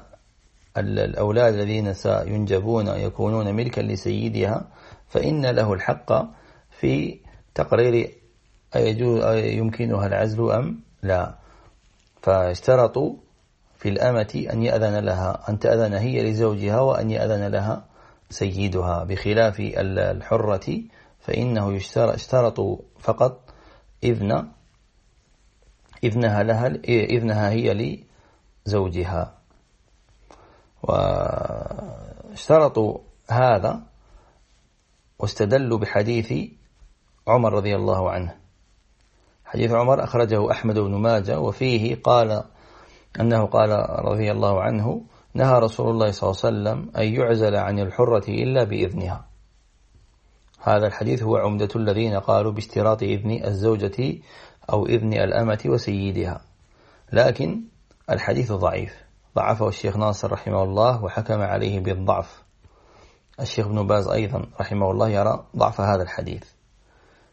الأولاد الذين سينجبون يكونون ملكا لسيدها فإن له الحق في تقرير يمكنها العزل أم لا. فاشترطوا في الأمة أن يأذن لها أن تأذن هي لزوجها وأن يأذن لها سيدها بخلاف الحرة فإنه اشترطوا فقط إذن إذنها لها إذنها هي لزوجها. واشترطوا هذا واستدلوا بحديث عمر رضي الله عنه. حديث عمر أخرجه أحمد بن ماجه وفيه قال أنه قال رضي الله عنه نهى رسول الله صلى الله عليه وسلم أن يعزل عن الحرة إلا بإذنها. هذا الحديث هو عمدة الذين قالوا باشتراط إذن الزوجة أو إذن الأمة وسيدها. لكن الحديث ضعيف. ضعفه الشيخ ناصر رحمه الله وحكم عليه بالضعف. الشيخ ابن باز أيضا رحمه الله يرى ضعف هذا الحديث.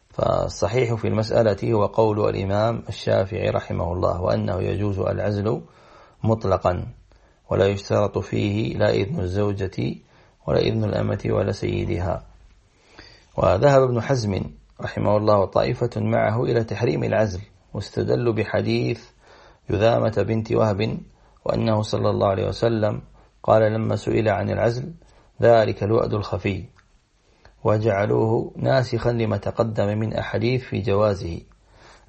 فالصحيح في المسألة هو قول الإمام الشافعي رحمه الله وأنه يجوز العزل مطلقا ولا يشترط فيه لا إذن الزوجة ولا إذن الأمة ولا سيدها. وذهب ابن حزم رحمه الله طائفة معه إلى تحريم العزل واستدلوا بحديث يذامة بنت وهب وأنه صلى الله عليه وسلم قال لما سئل عن العزل ذلك الوأد الخفي وجعلوه ناسخا لما تقدم من أحاديث في جوازه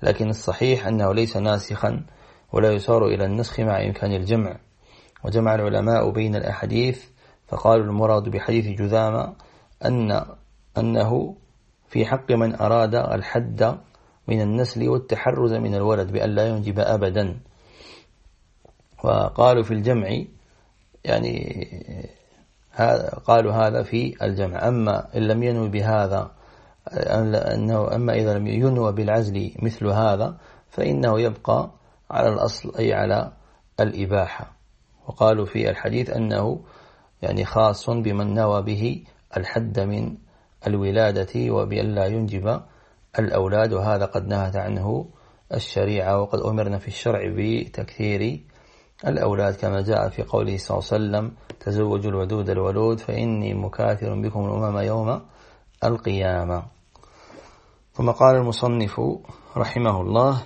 لكن الصحيح أنه ليس ناسخا ولا يصار إلى النسخ مع إمكان الجمع. وجمع العلماء بين الأحاديث فقالوا المراد بحديث جذامة أن أنه في حق من أراد الحد من النسل والتحرز من الولد بأن لا ينجب أبدا. وقالوا في الجمع يعني قالوا هذا في الجمع. أما إن لم ينوي بهذا أنه أما إذا لم ينوى بالعزل مثل هذا فإنه يبقى على الأصل أي على الإباحة. وقالوا في الحديث أنه يعني خاص بمن نوى به الحد من الولادة وبأن لا ينجب الأولاد وهذا قد نهت عنه الشريعة وقد أمرنا في الشرع بتكثير الأولاد. كما جاء في قوله صلى الله عليه وسلم تزوجوا الودود الولود فإني مكاثر بكم الأمم يوم القيامة. ثم قال المصنف رحمه الله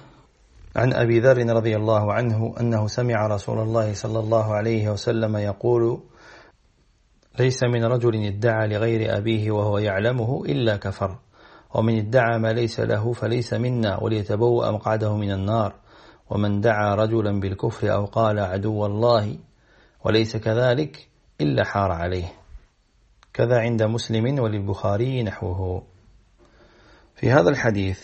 عن أبي ذر رضي الله عنه أنه سمع رسول الله صلى الله عليه وسلم يقول ليس من رجل ادعى لغير أبيه وهو يعلمه إلا كفر. ومن ادعى ما ليس له فليس منا وليتبوأ مقعده من النار. ومن دعا رجلا بالكفر أو قال عدو الله وليس كذلك إلا حار عليه. كذا عند مسلم وللبخاري نحوه. في هذا الحديث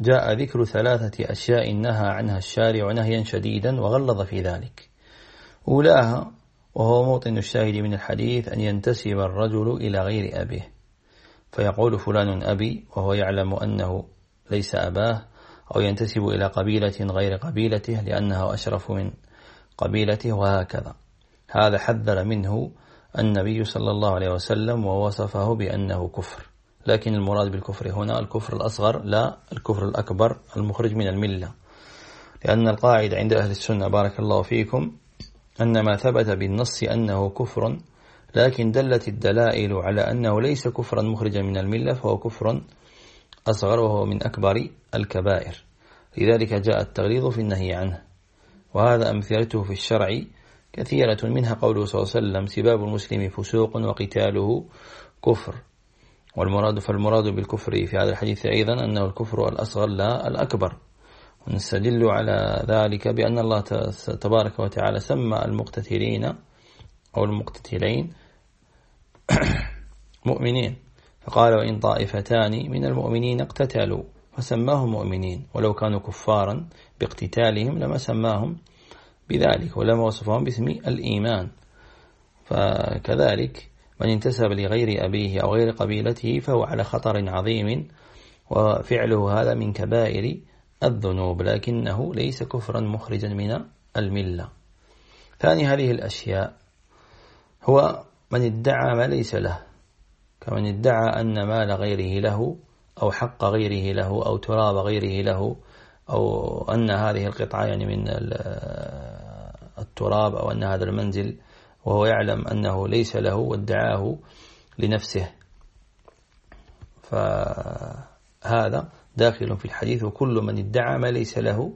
جاء ذكر ثلاثة أشياء نهى عنها الشارع نهيا شديدا وغلظ في ذلك. أولاها وهو موطن الشاهد من الحديث أن ينتسب الرجل إلى غير أبيه. فيقول فلان أبي وهو يعلم أنه ليس أباه أو ينتسب إلى قبيلة غير قبيلته لأنها أشرف من قبيلته وهكذا. هذا حذر منه النبي صلى الله عليه وسلم ووصفه بأنه كفر. لكن المراد بالكفر هنا الكفر الأصغر لا الكفر الأكبر المخرج من الملة. لأن القاعدة عند أهل السنة بارك الله فيكم أن ما ثبت بالنص أنه كفر لكن دلت الدلائل على أنه ليس كفرا مخرجا من الملة فهو كفر أصغر وهو من أكبر الكبائر. لذلك جاء التغليظ في النهي عنه. وهذا أمثلته في الشرع كثيرة منها قوله صلى الله عليه وسلم سباب المسلم فسوق وقتاله كفر. والمراد فالمراد بالكفر في هذا الحديث أيضا أنه الكفر الأصغر لا الأكبر. ونستدل على ذلك بأن الله تبارك وتعالى سمى المقتتلين أو المقتتلين [COUGHS] مؤمنين. فقال وإن طائفتان من المؤمنين اقتتلوا فسماهم مؤمنين. ولو كانوا كفارا باقتتالهم لما سماهم بذلك ولما وصفهم باسم الإيمان. فكذلك من انتسب لغير أبيه أو غير قبيلته فهو على خطر عظيم وفعله هذا من كبائر الذنوب لكنه ليس كفرا مخرجا من الملة. ثاني هذه الأشياء هو من ادعى ما ليس له كمن ادعى أن مال غيره له أو حق غيره له أو تراب غيره له أو أن هذه القطعة يعني من التراب أو أن هذا المنزل وهو يعلم أنه ليس له وادعاه لنفسه. فهذا داخل في الحديث وكل من ادعى ما ليس له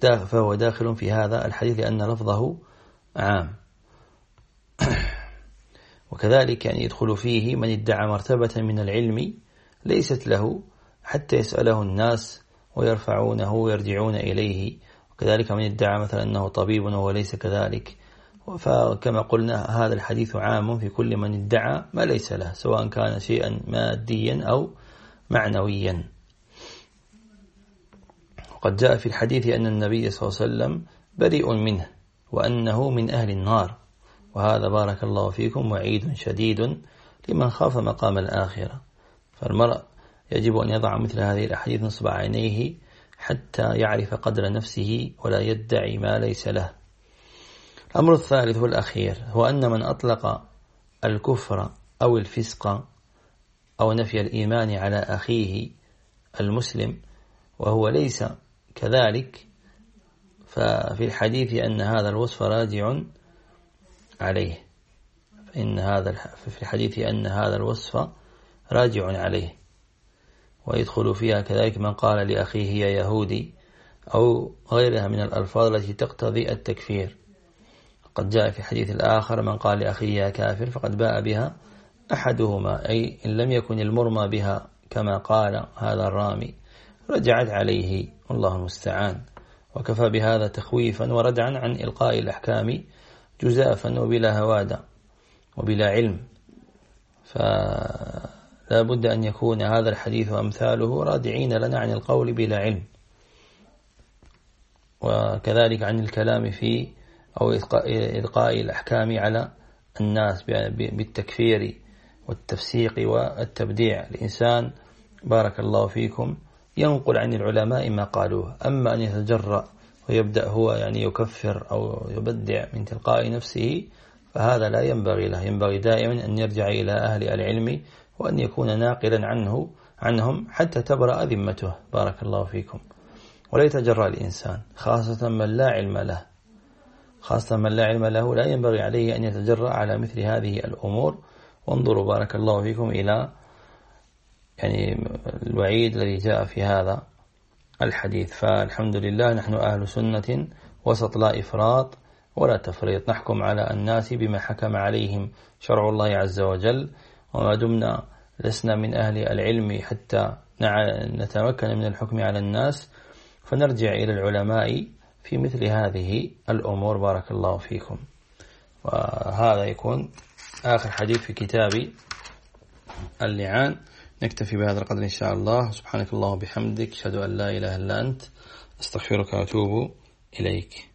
فهو داخل في هذا الحديث لأن لفظه عام. [COUGHS] وكذلك يعني يدخل فيه من ادعى مرتبة من العلم ليست له حتى يسأله الناس ويرفعونه ويرجعون إليه. وكذلك من ادعى مثلا أنه طبيب وهو ليس كذلك. فكما قلنا هذا الحديث عام في كل من ادعى ما ليس له سواء كان شيئا ماديا أو معنويا. وقد جاء في الحديث أن النبي صلى الله عليه وسلم بريء منه وأنه من أهل النار. وهذا بارك الله فيكم وعيد شديد لمن خاف مقام الآخرة. فالمرء يجب أن يضع مثل هذه الأحاديث نصب عينيه حتى يعرف قدر نفسه ولا يدعي ما ليس له. الأمر الثالث والأخير هو أن من أطلق الكفر أو الفسق أو نفي الإيمان على أخيه المسلم وهو ليس كذلك ففي الحديث أن هذا الوصف راجع عليه. فإن هذا في الحديث أن هذا الوصف راجع عليه. ويدخل فيها كذلك من قال لأخيه يا يهودي أو غيرها من الألفاظ التي تقتضي التكفير. قد جاء في حديث الآخر من قال لأخيه يا كافر فقد باء بها أحدهما أي إن لم يكن المرمى بها كما قال هذا الرامي رجعت عليه والله المستعان. وكفى بهذا تخويفا وردعا عن إلقاء الأحكام جزافا وبلا هوادة وبلا علم. فلا بد أن يكون هذا الحديث وأمثاله رادعين لنا عن القول بلا علم. وكذلك عن الكلام في أو إلقاء الأحكام على الناس بالتكفير والتفسيق والتبديع. الإنسان بارك الله فيكم ينقل عن العلماء ما قالوه. أما أن يتجرأ ويبدأ هو يعني يكفر أو يبدع من تلقاء نفسه فهذا لا ينبغي له. ينبغي دائما أن يرجع إلى أهل العلم وأن يكون ناقلا عنه عنهم حتى تبرأ ذمته. بارك الله فيكم. ولا يتجرأ الإنسان خاصة من لا علم له. خاصة من لا علم له لا ينبغي عليه أن يتجرأ على مثل هذه الأمور. وانظروا بارك الله فيكم إلى يعني الوعيد الذي جاء في هذا الحديث. فالحمد لله نحن أهل سنة وسط لا إفراط ولا تفريط. نحكم على الناس بما حكم عليهم شرع الله عز وجل. وما دمنا لسنا من أهل العلم حتى نتمكن من الحكم على الناس. فنرجع إلى العلماء في مثل هذه الأمور. بارك الله فيكم. وهذا يكون آخر حديث في كتاب اللعان. نكتفي بهذا القدر إن شاء الله. سبحانك الله وبحمدك أشهد أن لا إله إلا أنت أستغفرك وأتوب إليك.